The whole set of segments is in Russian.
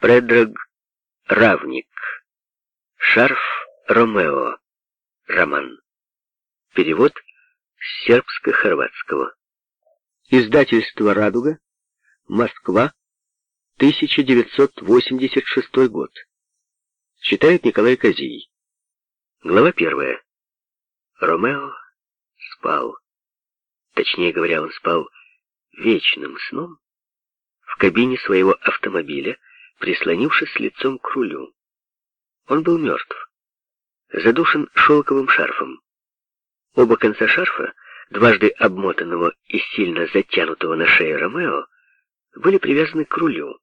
Предраг Равник. Шарф Ромео. Роман. Перевод сербско-хорватского. Издательство «Радуга», Москва, 1986 год. Читает Николай Козий. Глава первая. Ромео спал. Точнее говоря, он спал вечным сном в кабине своего автомобиля, прислонившись лицом к рулю. Он был мертв, задушен шелковым шарфом. Оба конца шарфа, дважды обмотанного и сильно затянутого на шее Ромео, были привязаны к рулю.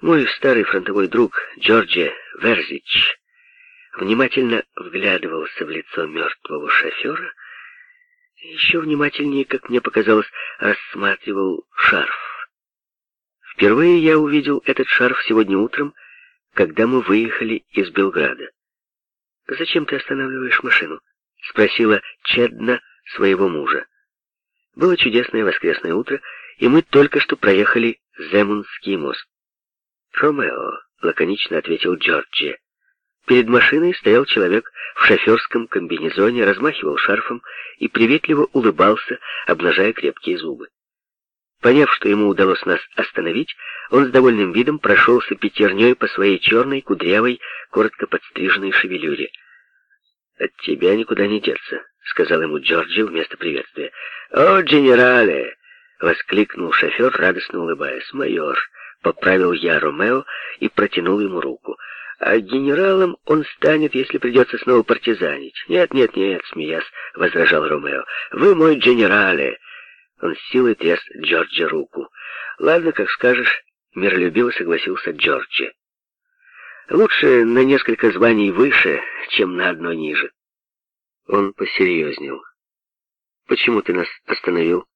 Мой старый фронтовой друг Джорджи Верзич внимательно вглядывался в лицо мертвого шофера и еще внимательнее, как мне показалось, рассматривал шарф. Впервые я увидел этот шарф сегодня утром, когда мы выехали из Белграда. «Зачем ты останавливаешь машину?» — спросила Чедна своего мужа. Было чудесное воскресное утро, и мы только что проехали Земунский мост. «Ромео», — лаконично ответил Джорджи. Перед машиной стоял человек в шоферском комбинезоне, размахивал шарфом и приветливо улыбался, обнажая крепкие зубы. Поняв, что ему удалось нас остановить, он с довольным видом прошелся пятерней по своей черной, кудрявой, коротко подстриженной шевелюре. «От тебя никуда не деться», — сказал ему Джорджи вместо приветствия. «О, генерале!» — воскликнул шофер, радостно улыбаясь. «Майор!» — поправил я Ромео и протянул ему руку. «А генералом он станет, если придется снова партизанить». «Нет, нет, нет», — смеясь, — возражал Ромео. «Вы мой генерале!» Он с силой тряс Джорджи руку. «Ладно, как скажешь», — миролюбиво согласился Джорджи. «Лучше на несколько званий выше, чем на одно ниже». Он посерьезнел. «Почему ты нас остановил?»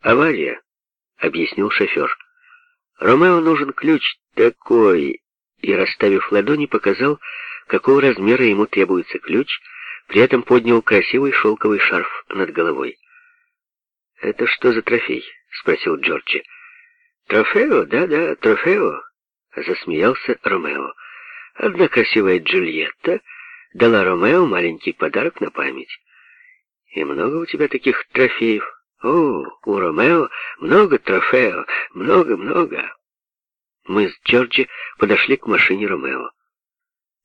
«Авария», — объяснил шофер. «Ромео нужен ключ такой...» И, расставив ладони, показал, какого размера ему требуется ключ, при этом поднял красивый шелковый шарф над головой. «Это что за трофей?» — спросил Джорджи. «Трофео? Да-да, трофео», — засмеялся Ромео. «Одна красивая Джульетта дала Ромео маленький подарок на память. И много у тебя таких трофеев? О, у Ромео много трофео, много-много». Мы с Джорджи подошли к машине Ромео.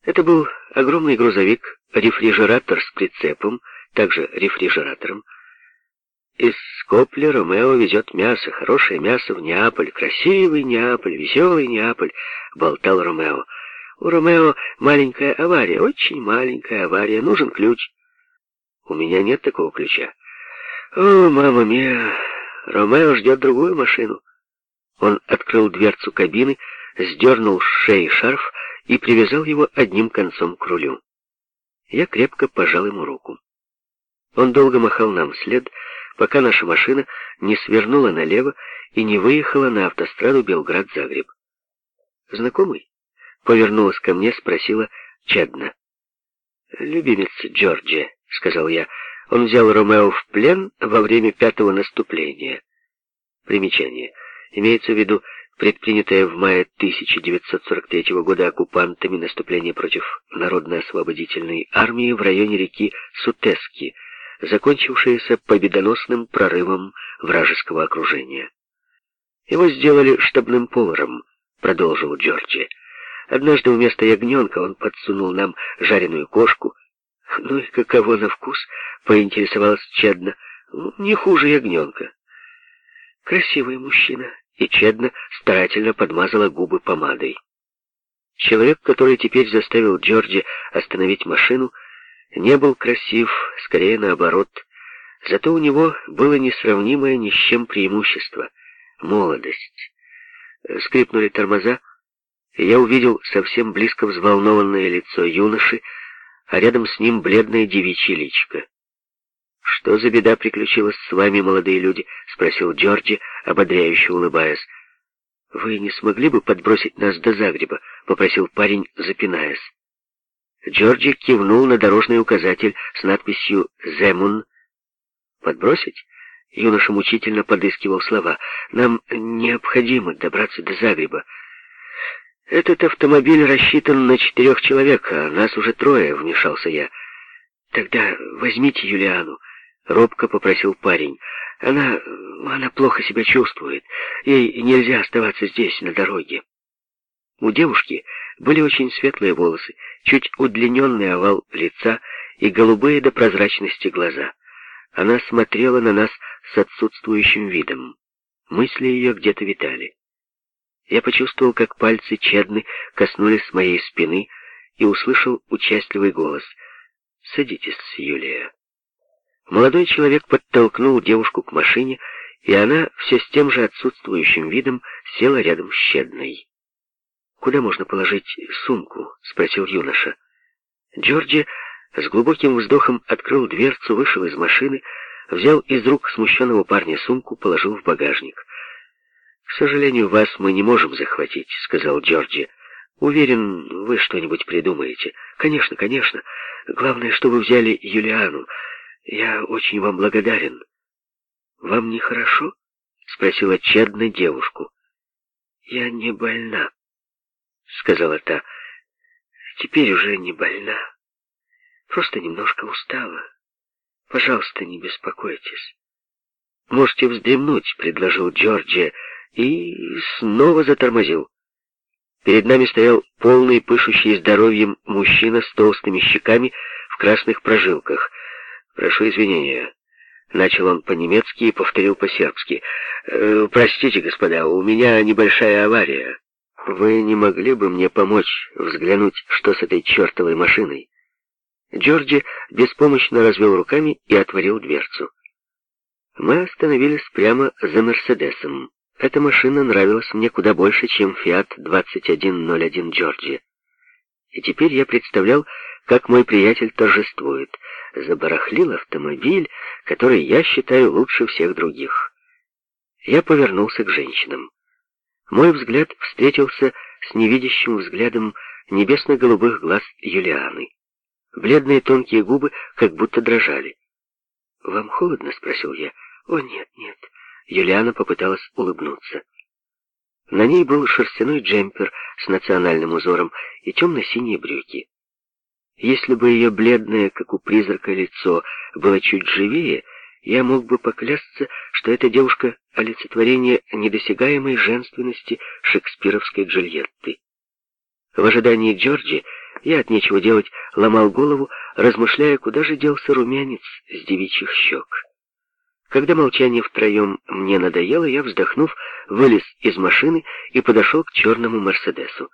Это был огромный грузовик, рефрижератор с прицепом, также рефрижератором, из Скопли Ромео везет мясо, хорошее мясо в Неаполь, красивый Неаполь, веселый Неаполь, болтал Ромео. У Ромео маленькая авария, очень маленькая авария, нужен ключ. У меня нет такого ключа. О, мама мия, Ромео ждет другую машину. Он открыл дверцу кабины, сдернул с шеи шарф и привязал его одним концом к рулю. Я крепко пожал ему руку. Он долго махал нам вслед, пока наша машина не свернула налево и не выехала на автостраду Белград-Загреб. «Знакомый?» — повернулась ко мне, спросила Чадна. «Любимец Джорджи», — сказал я. «Он взял Ромео в плен во время пятого наступления». Примечание. Имеется в виду предпринятое в мае 1943 года оккупантами наступление против Народно-освободительной армии в районе реки Сутески — закончившееся победоносным прорывом вражеского окружения. Его сделали штабным поваром, продолжил Джорджи. Однажды вместо ягненка он подсунул нам жареную кошку. Ну и каково на вкус, поинтересовалась Чедна. Ну, не хуже ягненка. Красивый мужчина, и Чедна старательно подмазала губы помадой. Человек, который теперь заставил Джорджи остановить машину, не был красив, скорее наоборот. Зато у него было несравнимое ни с чем преимущество — молодость. Скрипнули тормоза, и я увидел совсем близко взволнованное лицо юноши, а рядом с ним бледное девичье личико. «Что за беда приключилась с вами, молодые люди?» — спросил Джорджи, ободряюще улыбаясь. «Вы не смогли бы подбросить нас до Загреба?» — попросил парень, запинаясь. Джорджи кивнул на дорожный указатель с надписью «Земун». «Подбросить?» Юноша мучительно подыскивал слова. «Нам необходимо добраться до Загреба». «Этот автомобиль рассчитан на четырех человек, а нас уже трое», — вмешался я. «Тогда возьмите Юлиану», — робко попросил парень. «Она... она плохо себя чувствует. Ей нельзя оставаться здесь, на дороге». У девушки были очень светлые волосы, чуть удлиненный овал лица и голубые до прозрачности глаза. Она смотрела на нас с отсутствующим видом. Мысли ее где-то витали. Я почувствовал, как пальцы Чедны коснулись моей спины и услышал участливый голос. «Садитесь, Юлия». Молодой человек подтолкнул девушку к машине, и она все с тем же отсутствующим видом села рядом с Чедной. «Куда можно положить сумку?» — спросил юноша. Джорджи с глубоким вздохом открыл дверцу, вышел из машины, взял из рук смущенного парня сумку, положил в багажник. «К сожалению, вас мы не можем захватить», — сказал Джорджи. «Уверен, вы что-нибудь придумаете». «Конечно, конечно. Главное, что вы взяли Юлиану. Я очень вам благодарен». «Вам нехорошо?» — спросила Чедна девушку. «Я не больна», — сказала та. «Теперь уже не больна. Просто немножко устала. Пожалуйста, не беспокойтесь». «Можете вздремнуть», — предложил Джорджи, — и снова затормозил. Перед нами стоял полный, пышущий здоровьем мужчина с толстыми щеками в красных прожилках. «Прошу извинения». Начал он по-немецки и повторил по-сербски. «Э, «Простите, господа, у меня небольшая авария. Вы не могли бы мне помочь взглянуть, что с этой чертовой машиной?» Джорджи беспомощно развел руками и отворил дверцу. Мы остановились прямо за Мерседесом. Эта машина нравилась мне куда больше, чем Fiat 2101 Джорджи. И теперь я представлял, как мой приятель торжествует. Забарахлил автомобиль, который я считаю лучше всех других. Я повернулся к женщинам. Мой взгляд встретился с невидящим взглядом небесно-голубых глаз Юлианы. Бледные тонкие губы как будто дрожали. «Вам холодно?» — спросил я. «О, нет, нет. Юлиана попыталась улыбнуться. На ней был шерстяной джемпер с национальным узором и темно-синие брюки. Если бы ее бледное, как у призрака, лицо было чуть живее, я мог бы поклясться, что эта девушка — олицетворение недосягаемой женственности шекспировской Джульетты. В ожидании Джорджи я от нечего делать ломал голову, размышляя, куда же делся румянец с девичьих щек. Когда молчание втроем мне надоело, я, вздохнув, вылез из машины и подошел к черному Мерседесу.